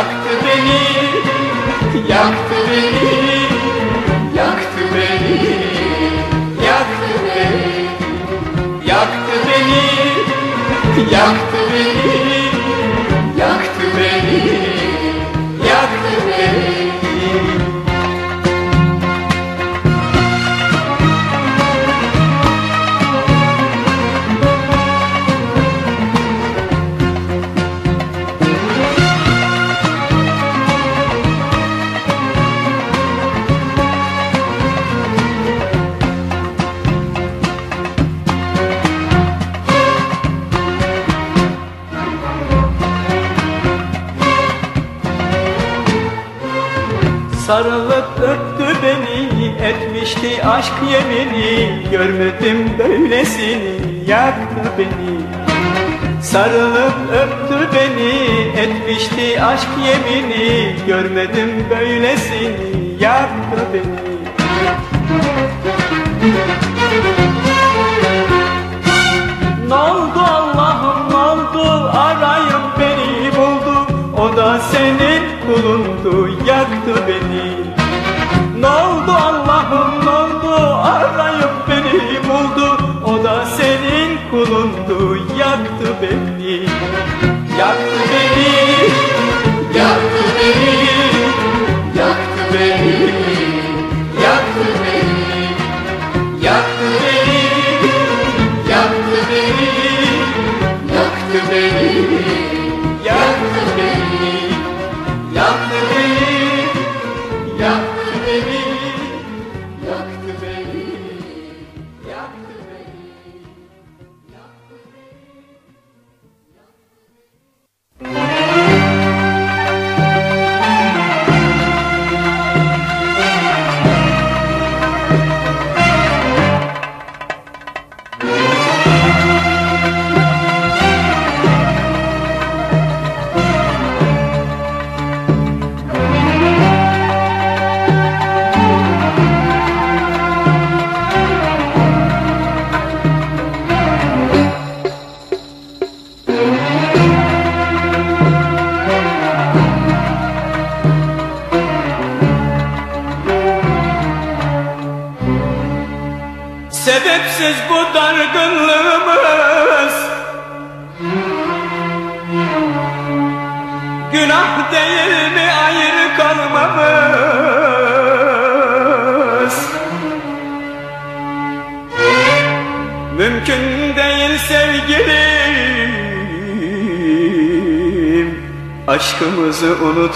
Yaktı beni Yaktı beni Yaktı beni Yaktı beni Yaktı beni Yaktı beni Sarılıp öptü beni etmişti aşk yemini. Görmedim böylesini yaktı beni. Sarılıp öptü beni etmişti aşk yemini. Görmedim böylesini yaktı beni. Ne oldu Allah'ım ne oldu? Arayıp beni buldu O da senin kulundu yaktı beni. Ne oldu Allah'ım ne oldu arayıp beni buldu. O da senin kulundu yaktı beni. Yaktı beni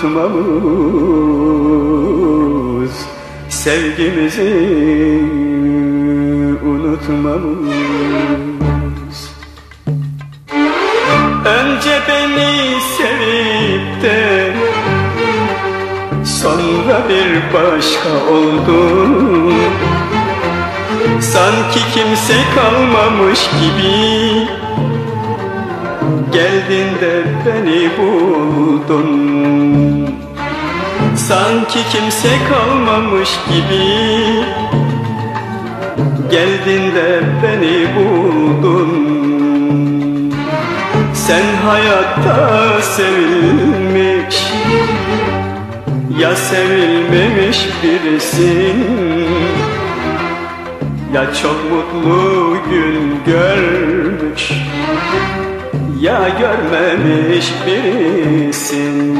unutmamız Sevgimizi unutmamız. Önce beni sevip de Sonra bir başka oldun. Sanki kimse kalmamış gibi Geldin de beni buldun. Sanki kimse kalmamış gibi. Geldin de beni buldun. Sen hayatta sevilmiş Ya sevilmemiş birisin. Ya çok mutlu gün görmüş Ya görmemiş birisin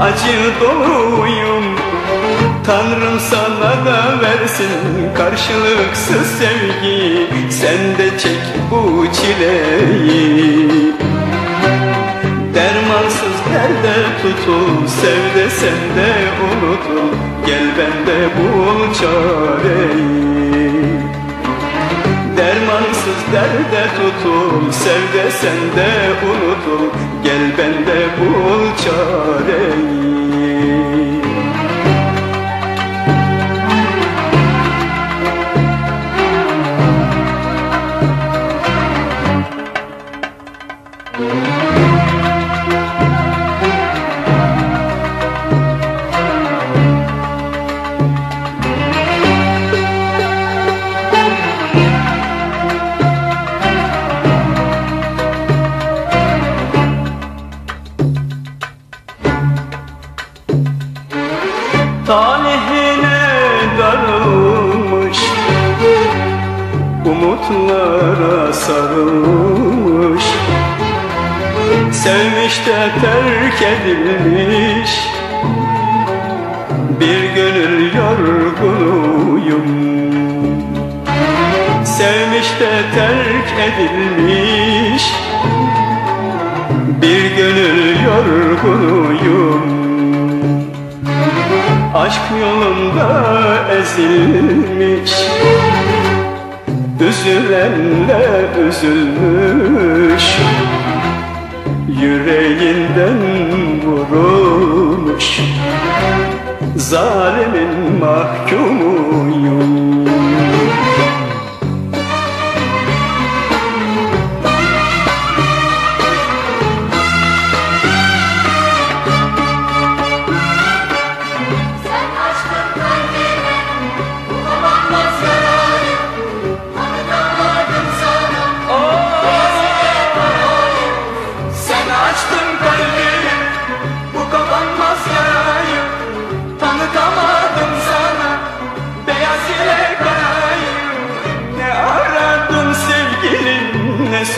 acı doluyum. Tanrım sana da versin karşılıksız sevgi. Sen de çek bu çileyi. Dermansız derde tutul Sev de sen de unutul. Gel bende bul çareyi derde tutul Sev de sen de unutul. Gel bende bul çareyi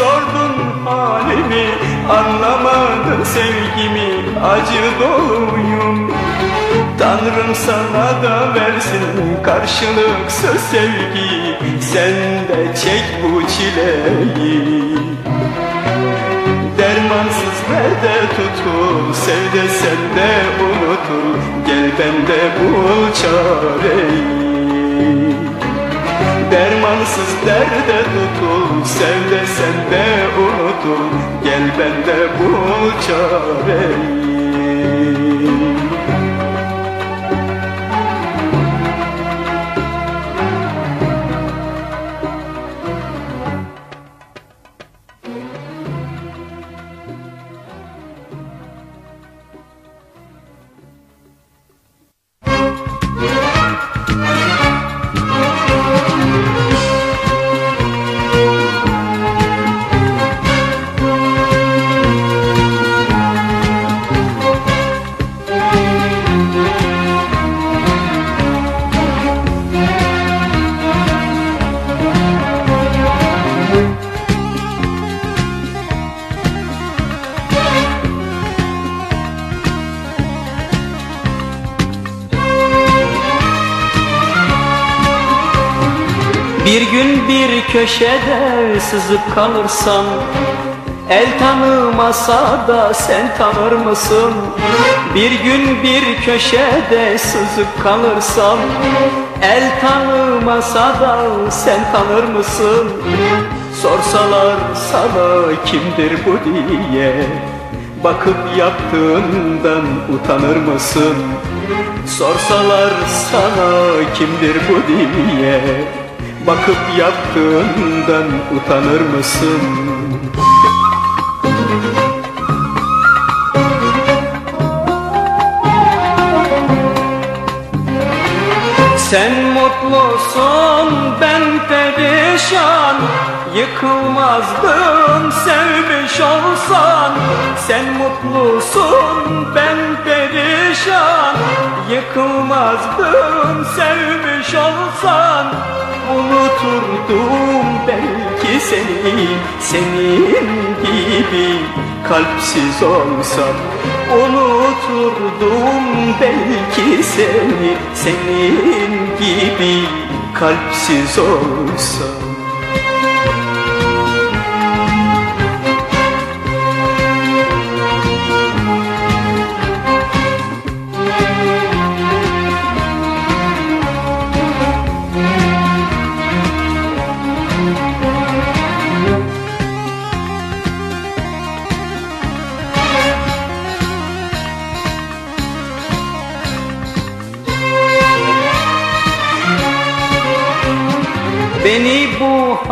sordun halimi Anlamadın sevgimi Acı doluyum. Tanrım sana da versin karşılıksız sevgi Sen de çek bu çileyi. Dermansız nerede tutul Sev de sen de unutul Gel bende bul çareyi Dermansız derde tutul Sev de sen de unutul. Gel bende bul çareyi köşede sızıp kalırsan El tanımasa da sen tanır mısın? Bir gün bir köşede sızıp kalırsan El tanımasa da sen tanır mısın? Sorsalar sana kimdir bu diye Bakıp yaptığından utanır mısın? Sorsalar sana kimdir bu diye Bakıp yaptığından utanır mısın? Sen mutlusun ben perişan. Yıkılmazdın sevmiş olsan. Sen mutlusun ben perişan. Yıkılmazdın sevmiş olsan. Unuturdum belki seni Senin gibi kalpsiz olsam Unuturdum belki seni Senin gibi kalpsiz olsam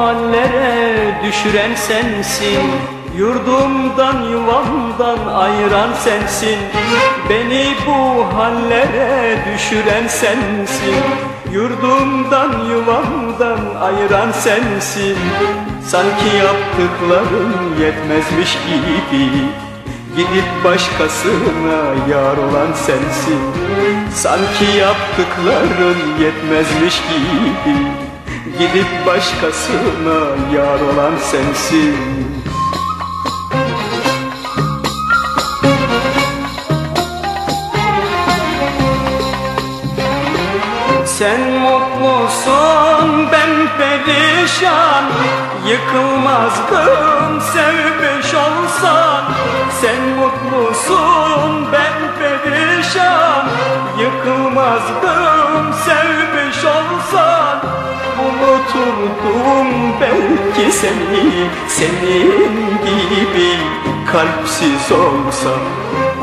hallere düşüren sensin. Yurdumdan yuvamdan ayıran sensin. Beni bu hallere düşüren sensin. Yurdumdan yuvamdan ayıran sensin. Sanki yaptıkların yetmezmiş gibi Gidip başkasına yar olan sensin. Sanki yaptıkların yetmezmiş gibi Gidip başkasına yar olan sensin. Sen mutlusun ben perişan. Yıkılmazdım sevmiş olsan. Sen mutlusun ben perişan. Yıkılmazdım Unuturdum belki seni Senin gibi kalpsiz olsam.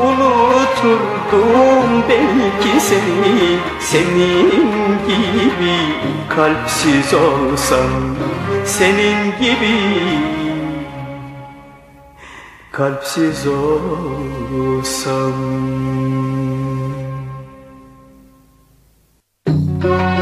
Unuturdum belki seni Senin gibi kalpsiz olsam. Senin gibi kalpsiz olsam. Sen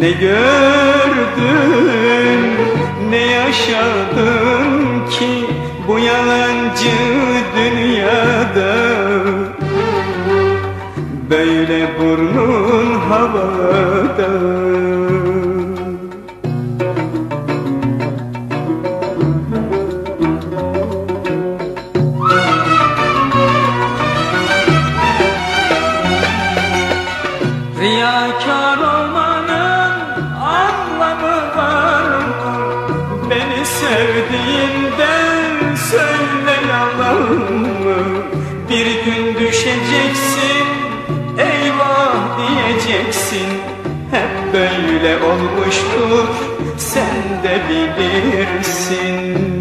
Ne gördün ne yaşadın ki Bu yalancı dünyada? Böyle burnun havada Bir gün düşeceksin, eyvah diyeceksin. Hep böyle olmuştur, sen de bilirsin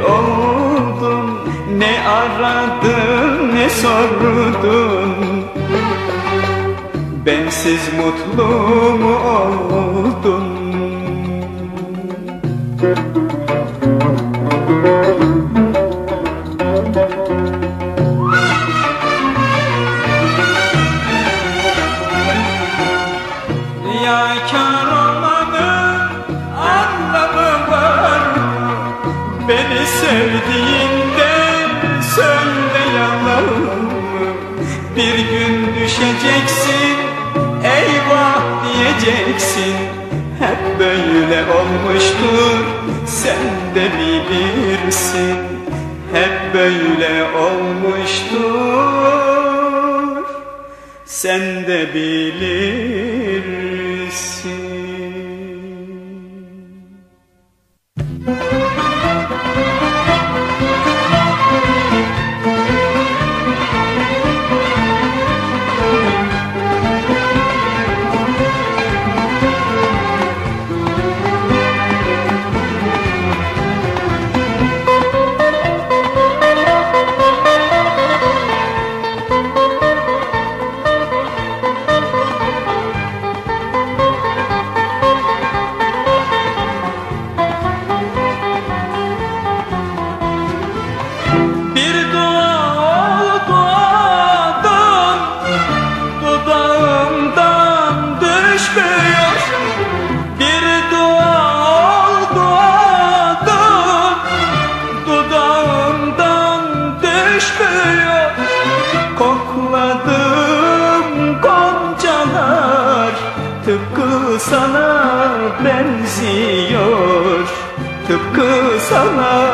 oldum Ne aradın ne sordun? Bensiz mutlu mu oldun? Riyakar olmuştur. Sen de bilirsin Hep böyle olmuştur. Sen de bilirsin benziyor. Tıpkı sana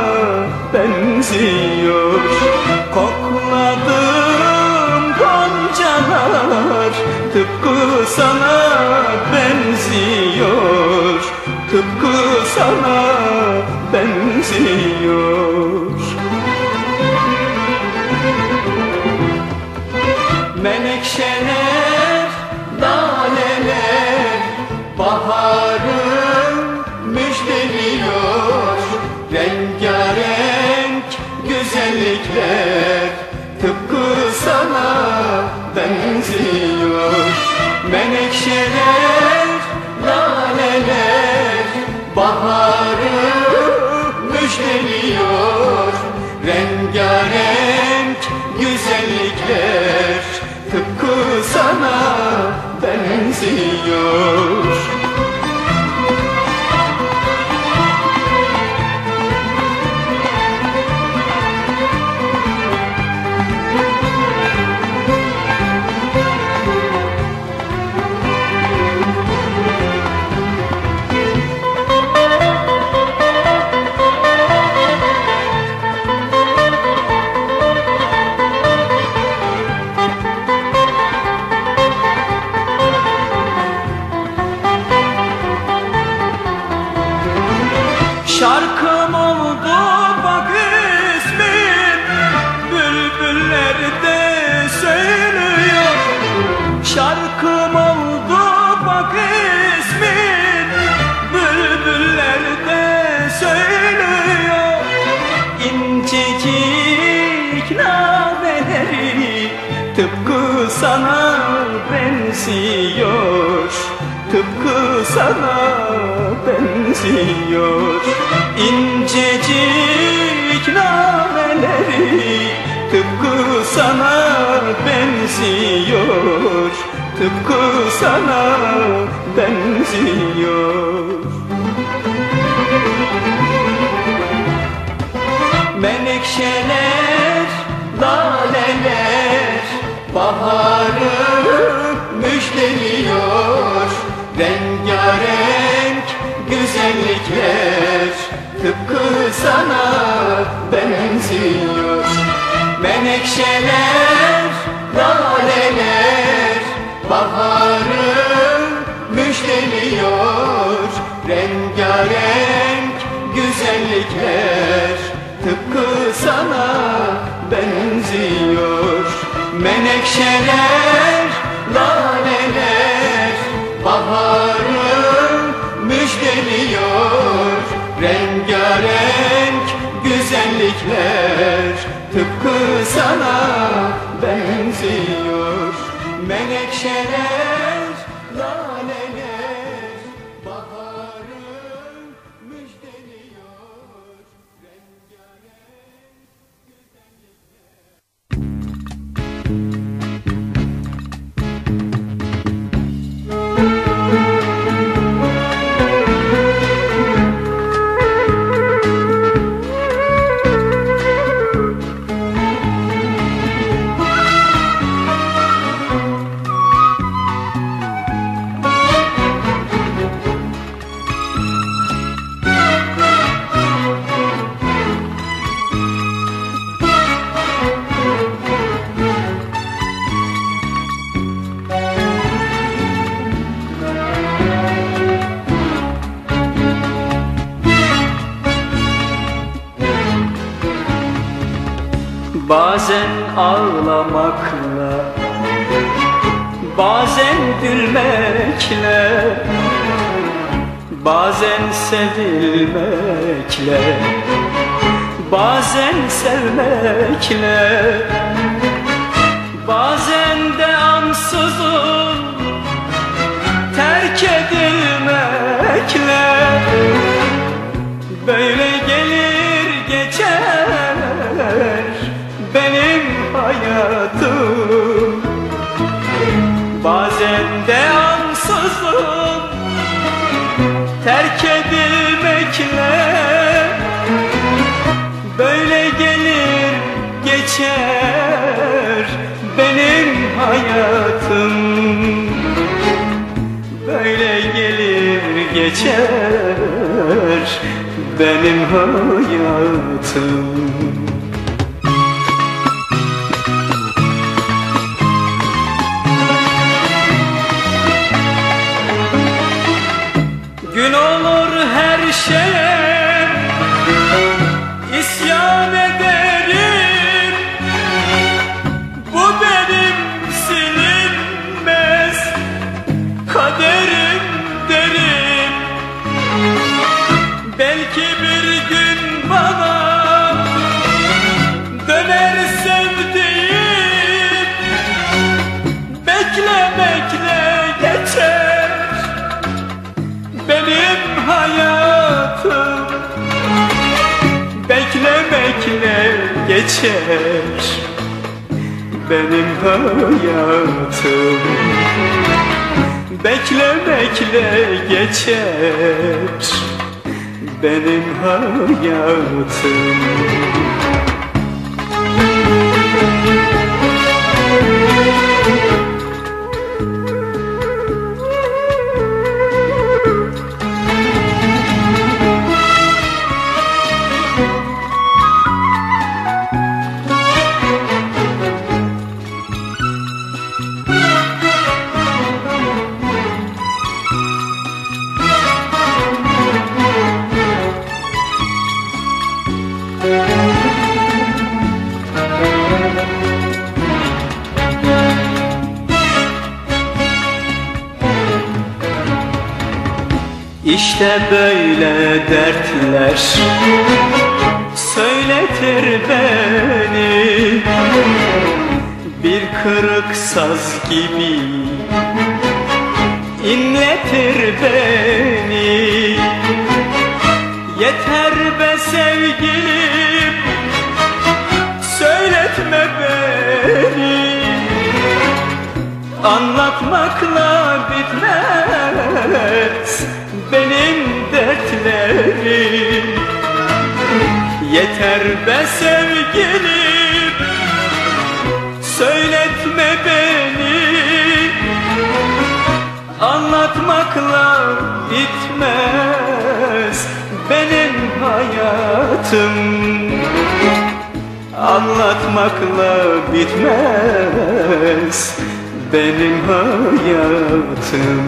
Şarkım oldu bak ismin Bülbüller de söylüyor. Şarkım oldu bak ismin Bülbüller de söylüyor. İncecik nameleri Tıpkı sana benziyor. Tıpkı sana benziyor. İncecik nameleri Tıpkı sana benziyor. Tıpkı sana benziyor. Menekşeler, laleler Baharı tıpkı sana benziyor. Menekşeler, laleler baharı müjdeliyor. Rengarenk güzellikler tıpkı sana benziyor. Menekşeler, laleler güzellikler tıpkı sana benziyor. Menekşeler, sevmekle geçer benim hayatım geçer Benim hayatım. Beklemekle geçer Benim hayatım İşte böyle dertler söyletir beni. Bir kırık saz gibi inletir beni. Yeter be sevgilim söyletme beni. Anlatmakla bitmez benim dertlerim. Yeter be sevgilim söyletme beni. Anlatmakla bitmez benim hayatım. Anlatmakla bitmez benim hayatım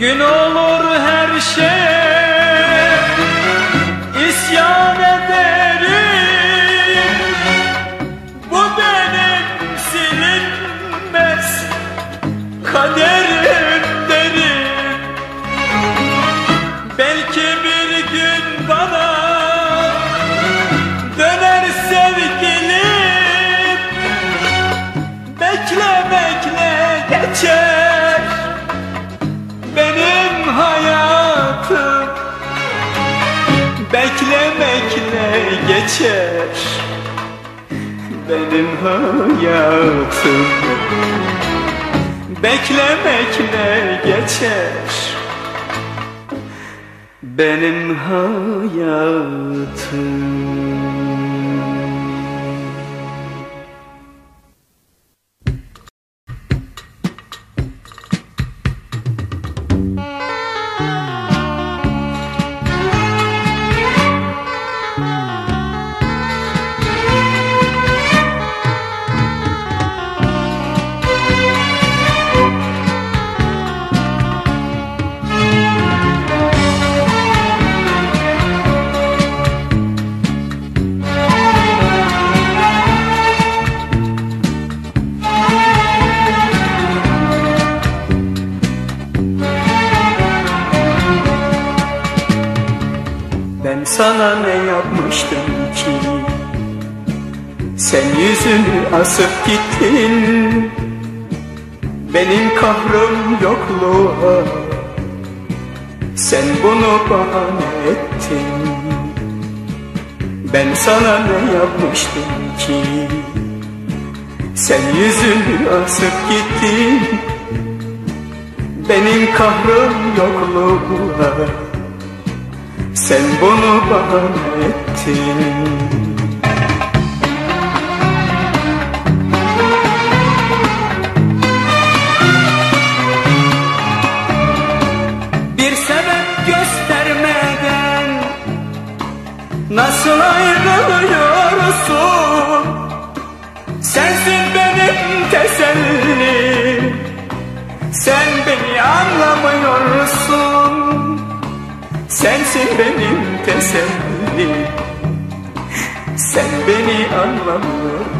Gün olur her şeye Bekle bekle geçer benim hayatım. Bekle bekle geçer benim hayatım Sen yüzünü asıp gittin. Benim kahrım yokluğa. Sen bunu bahane ettin. Ben sana ne yapmıştım ki? Sen yüzünü asıp gittin. Benim kahrım yokluğa. Sen bunu bahane ettin Nasıl ayrılıyorsun Sensin benim tesellim. Sen beni anlamıyorsun. Sensin benim tesellim. Sen beni anlamıyorsun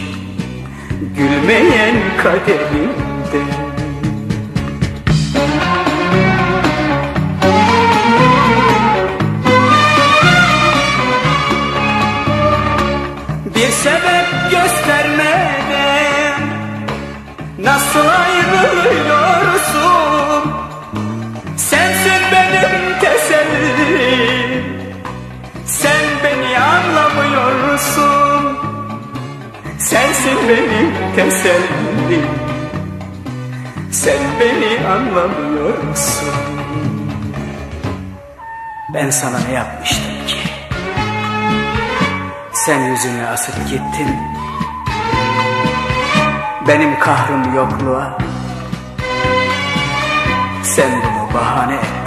Gülmeyen kaderimde Bir sebep göstermeden Nasıl ayrılıyorsun Sensin benim tesellim Sen beni anlamıyorsun Ben sana ne yapmıştım ki? Sen yüzünü asıp gittin. Benim kahrım yokluğa. Sen bunu bahane ettin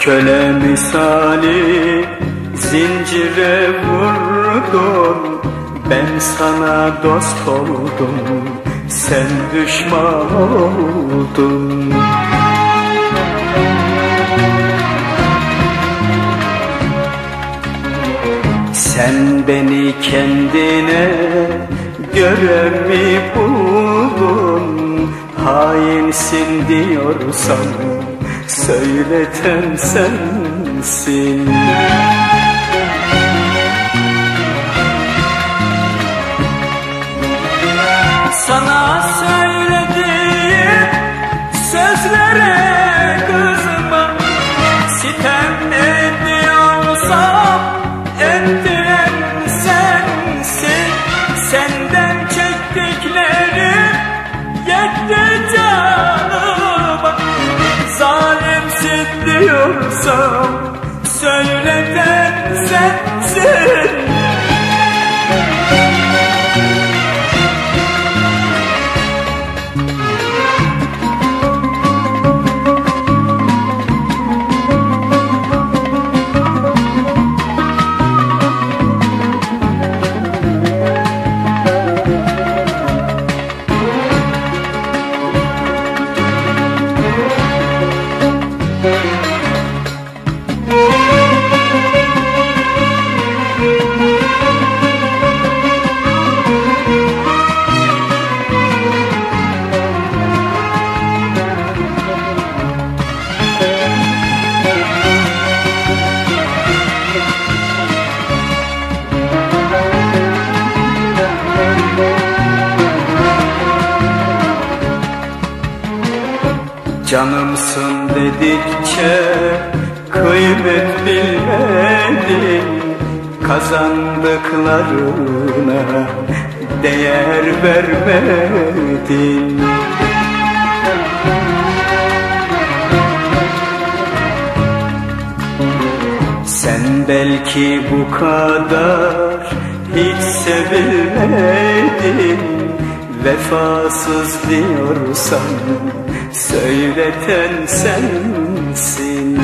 Köle misali zincire vurdun Ben sana dost oldum Sen düşman oldun. Sen beni kendine göre mi buldun. Hainsin diyorsan söyleten sensin. Sana so Canımsın dedikçe kıymet bilmedin Kazandıklarına değer vermedin Sen belki bu kadar hiç sevilmedin. Vefasız diyorsan söyleten sensin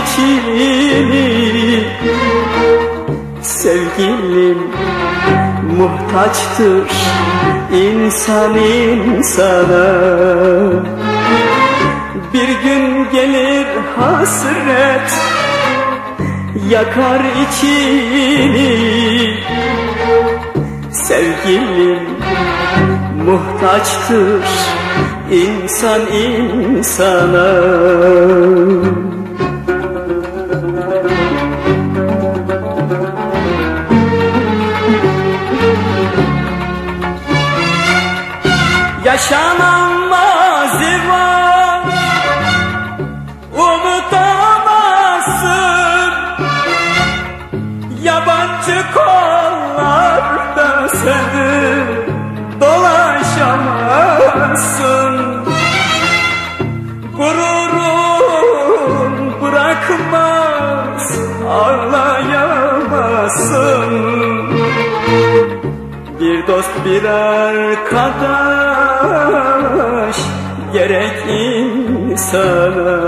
içini. Sevgilim muhtaçtır insan insana. Bir gün gelir hasret yakar içini. Sevgilim muhtaçtır insan insana Bir arkadaş gerek insana.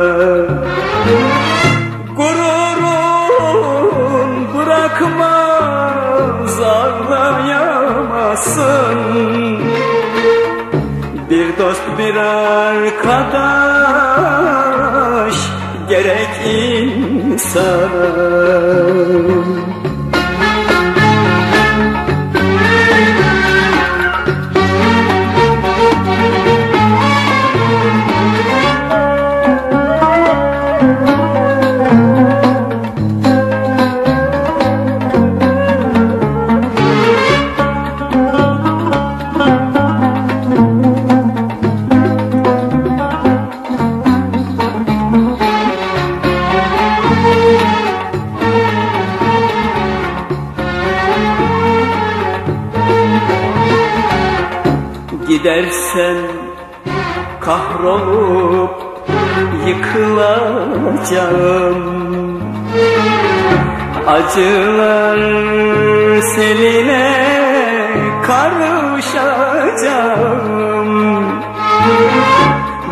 Gururun bırakmaz ağlayamazsın. Bir dost bir arkadaş gerek insana kahrolup yıkılacağım. Acılar seline karışacağım.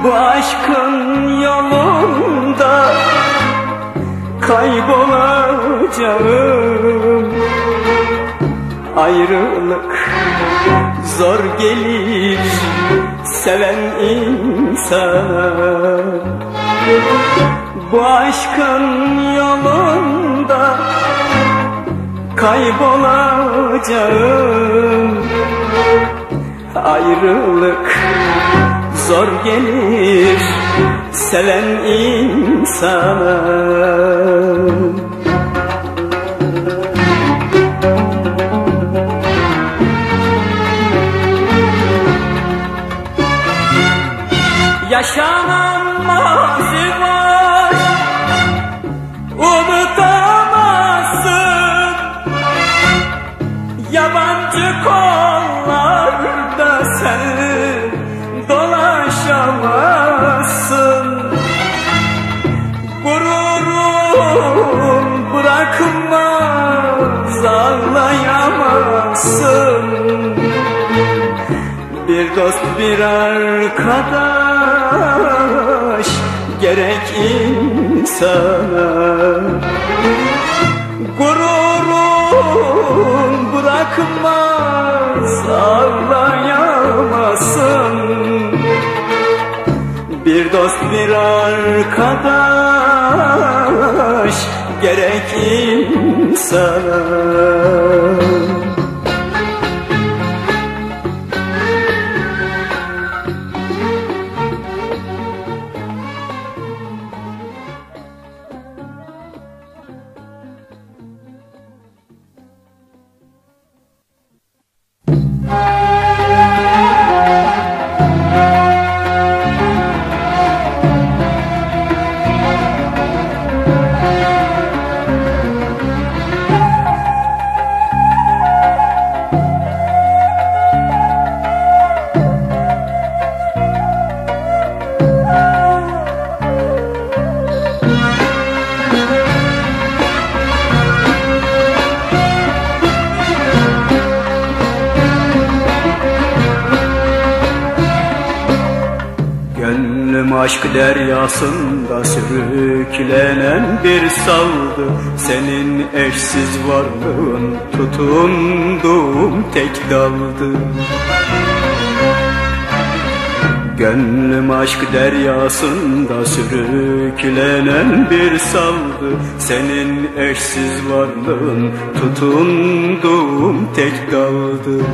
Bu aşkın yolunda kaybolacağım. Ayrılık zor gelir seven insana Bu aşkın yolunda kaybolacağım. Ayrılık zor gelir seven insana Yaşanan mazi var. Unutamazsın. Yabancı kollarda sen dolaşamazsın. Gururun bırakmaz ağlayamazsın. Bir dost bir arkadaş gerek insana. Gururun bırakmaz ağlayamazsın Bir dost bir arkadaş gerek insana aşk deryasında sürüklenen bir saldı. Senin eşsiz varlığın tutunduğum tek daldı. Gönlüm aşk deryasında sürüklenen bir saldı. Senin eşsiz varlığın tutunduğum tek daldı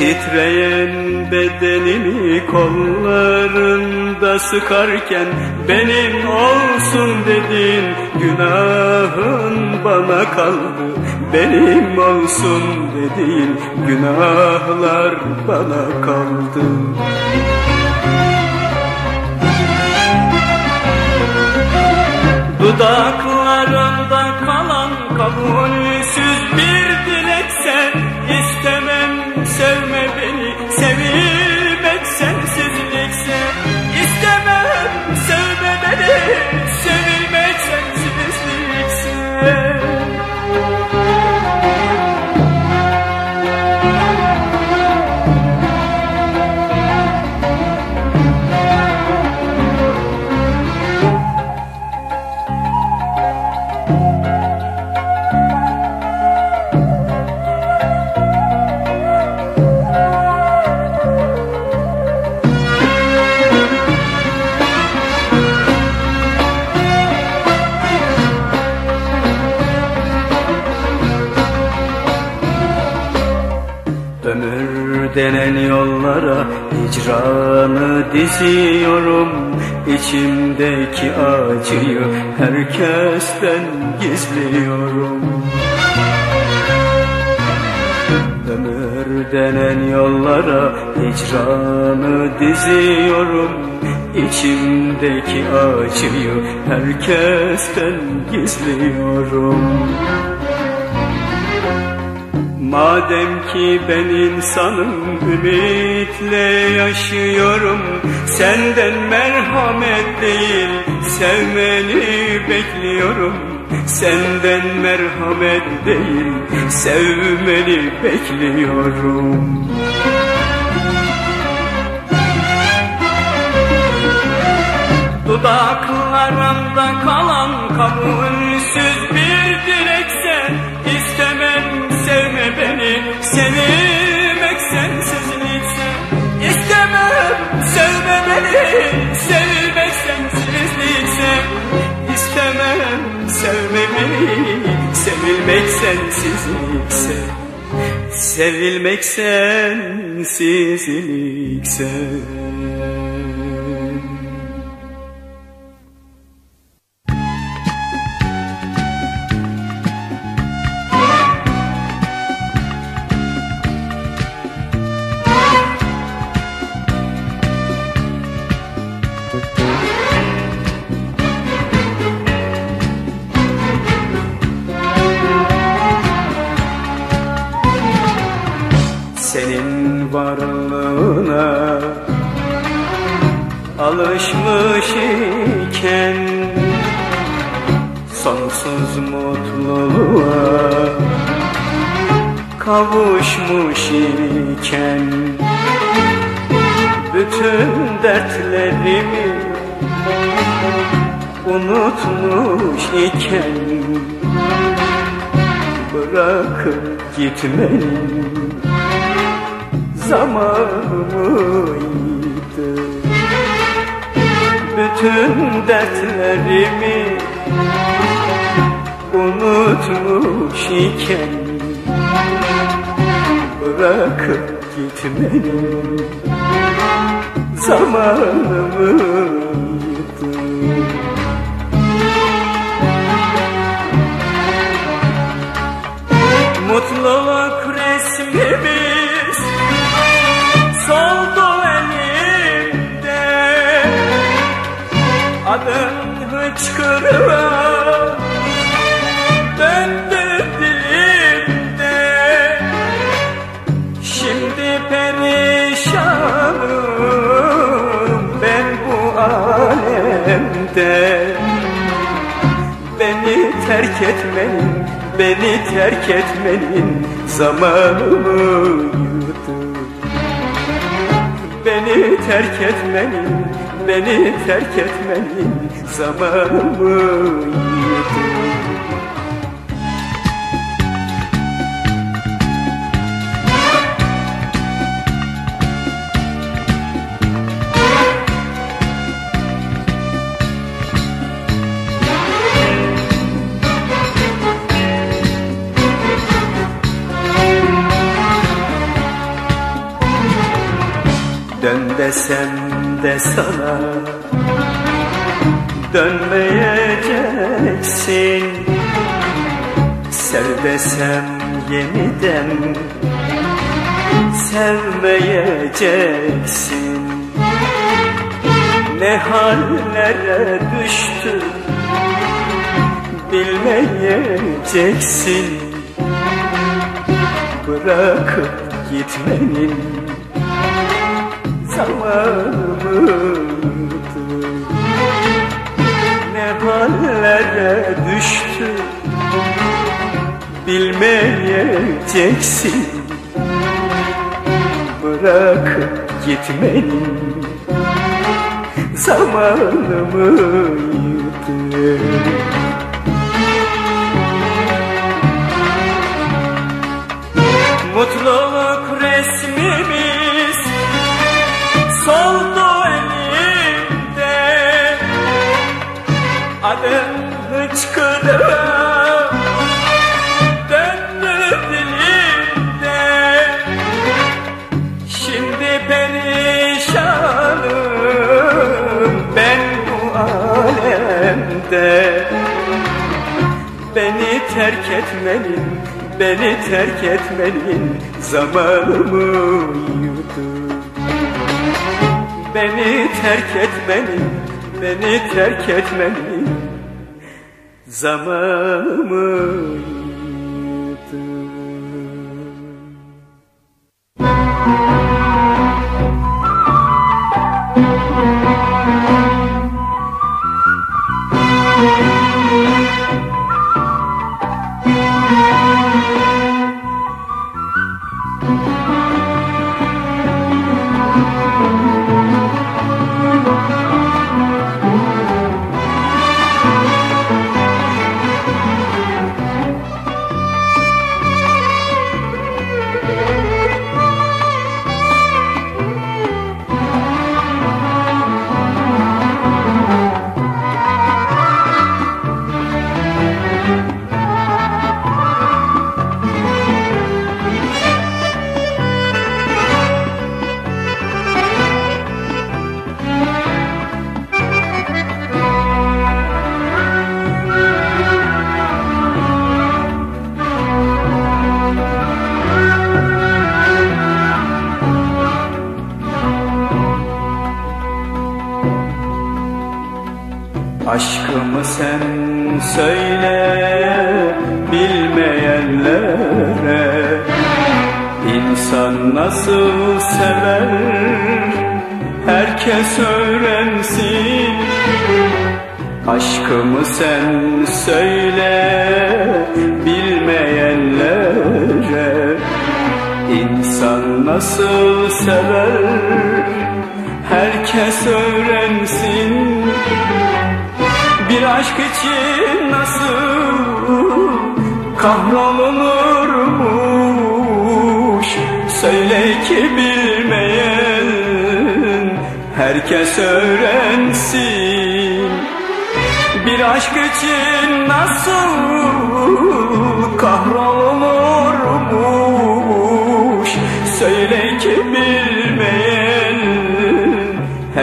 Titreyen bedenimi kollarında sıkarken Benim olsun dediğin günahın bana kaldı. Benim olsun dediğin günahlar bana kaldı. Dudakların kabulsüz İçimdeki acıyı herkesten gizliyorum. Madem ki ben insanım ümitle yaşıyorum. Senden merhamet değil sevmeni bekliyorum. Senden merhamet değil sevmeni bekliyorum Dudaklarımda kalan kabulsüz bir dilekse istemem sevme beni Sevilmek sensizlikse istemem sevme beni Sevilmek sensizlikse istemem sevme beni Sevilmek sensizlikse Sevilmek sensizlikse gitmenin zamanıydı Bütün dertlerimi unutmuş iken Bırakıp gitmenin hıçkırığa döndü dilimde Şimdi perişanım. Ben bu alemde Beni terk etmenin, beni terk etmenin zamanıydı Beni terk etmenin, beni terk etmenin zamanıydı Dön sana. Dönmeyeceksin Sev desem yeniden. Sevmeyeceksin Ne hallere düştün Bilmeyeceksin Bırakıp gitmenin zamanı yıktı Ne hallere düştü. Bilmeyeceksin Bırak gitmeni Zamanımı yıktı Mutlu terk etmenin Beni terk etmenin zamanımı yuttu Beni terk etmenin Beni terk etmenin zamanımı yuttu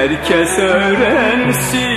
herkes öğrensin.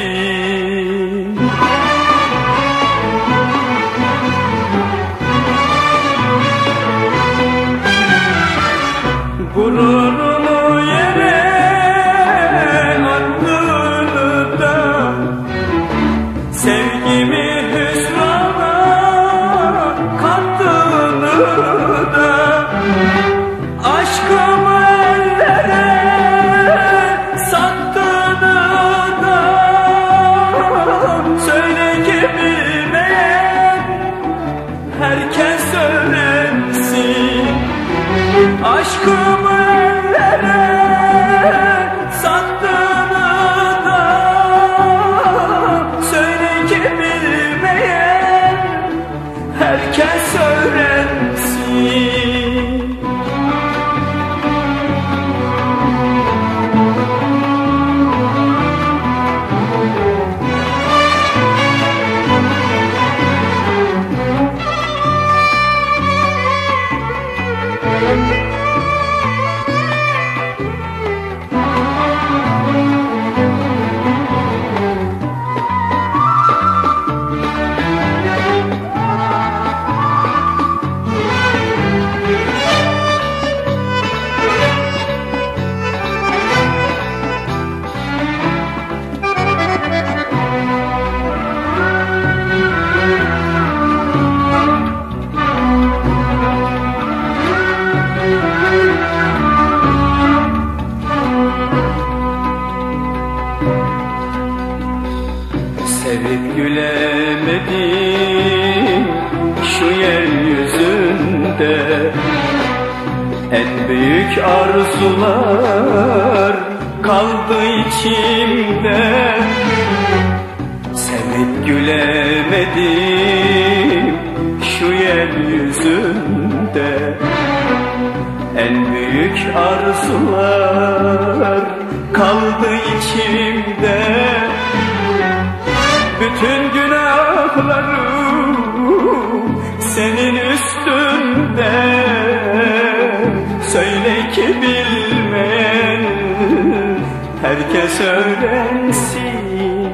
İçimde Sevip gülemedim şu yeryüzünde. En büyük arzular kaldı içimde. Bütün günahlarım senin üstünde. Söyle ki bilmeyen herkes öğrensin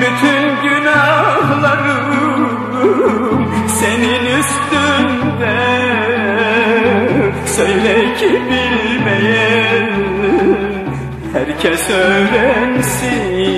Bütün günahlarım senin üstünde. Söyle ki bilmeyen herkes öğrensin